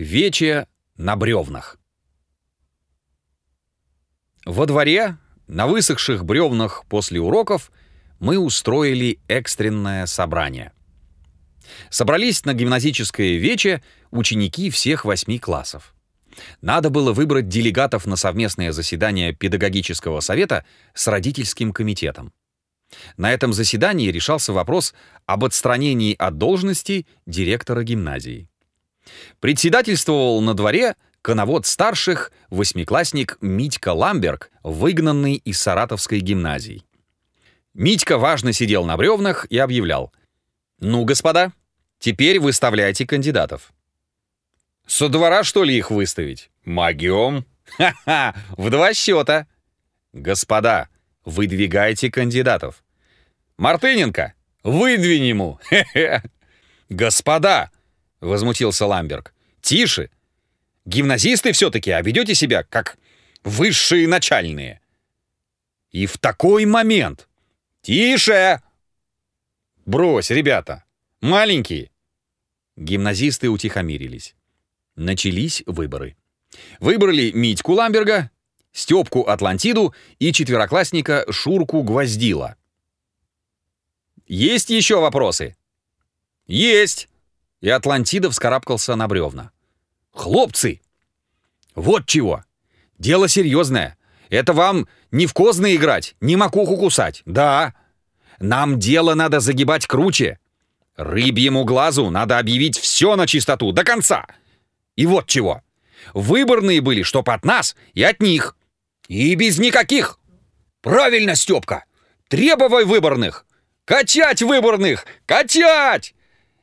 Вече на бревнах. Во дворе, на высохших бревнах после уроков, мы устроили экстренное собрание. Собрались на гимназическое вече ученики всех восьми классов. Надо было выбрать делегатов на совместное заседание педагогического совета с родительским комитетом. На этом заседании решался вопрос об отстранении от должности директора гимназии. Председательствовал на дворе коновод старших, восьмиклассник Митька Ламберг, выгнанный из Саратовской гимназии. Митька важно сидел на бревнах и объявлял. «Ну, господа, теперь выставляйте кандидатов». «Со двора, что ли, их выставить?» «Могем». «Ха-ха, в два счета». «Господа, выдвигайте кандидатов». «Мартыненко, выдвинь ему». «Хе-хе». «Господа», — возмутился Ламберг, — «тише. Гимназисты все-таки, а себя как высшие начальные». И в такой момент «Тише!» «Брось, ребята! Маленькие!» Гимназисты утихомирились. Начались выборы. Выбрали Митьку Ламберга, Степку Атлантиду и четвероклассника Шурку Гвоздила. «Есть еще вопросы?» «Есть!» И Атлантида вскарабкался на бревна. «Хлопцы! Вот чего! Дело серьезное. Это вам не в козны играть, не макуху кусать. Да. Нам дело надо загибать круче. Рыбьему глазу надо объявить все на чистоту, до конца. И вот чего. Выборные были, чтоб от нас и от них. И без никаких. Правильно, Степка. Требовай выборных. Качать выборных! Качать!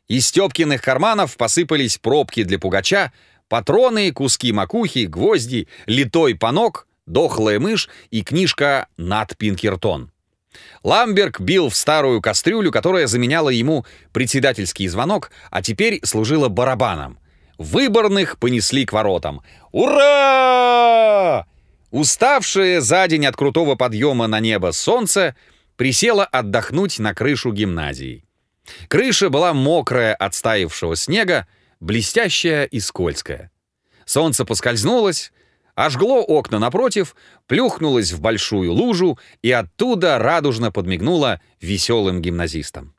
Из Степкиных карманов посыпались пробки для пугача, патроны, куски макухи, гвозди, литой панок, дохлая мышь и книжка «Над Пинкертон». Ламберг бил в старую кастрюлю, которая заменяла ему председательский звонок, а теперь служила барабаном. Выборных понесли к воротам. «Ура!» Уставшее за день от крутого подъема на небо солнце присело отдохнуть на крышу гимназии. Крыша была мокрая от стаившего снега, блестящая и скользкая. Солнце поскользнулось, ожгло окна напротив, плюхнулось в большую лужу и оттуда радужно подмигнуло веселым гимназистам.